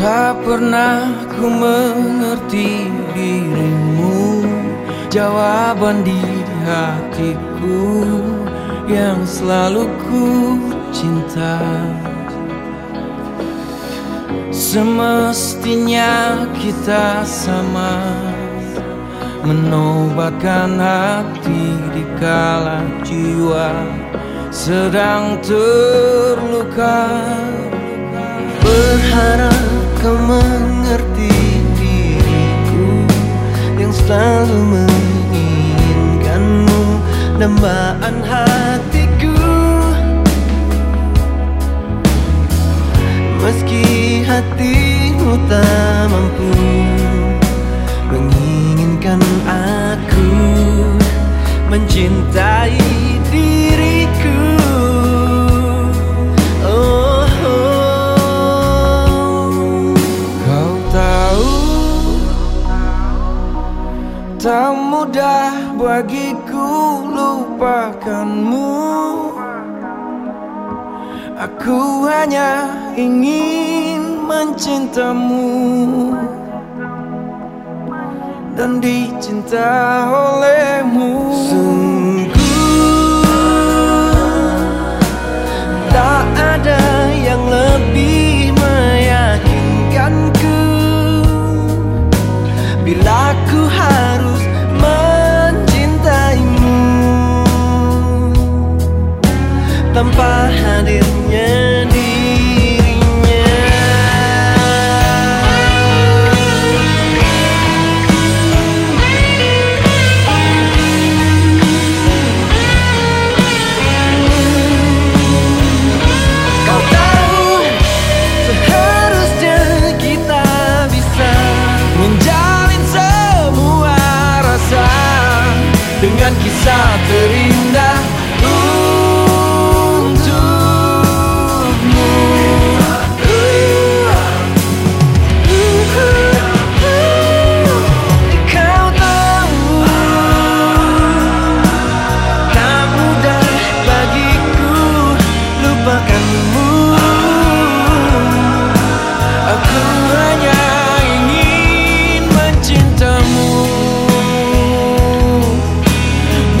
Tak pernah ku mengerti dirimu. Jawaban di hatiku Yang selalu ku cinta. Semestinya kita sama Menobatkan hati di kala jiwa Sedang terluka. Berharap kau mengerti diriku Yang selalu menginginkanmu. Dambaan Tak mudah bagiku lupakanmu. Aku hanya ingin mencintamu. Dan dicinta olehmu တယ်ညံနေ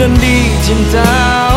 mencintamu Dan dicinta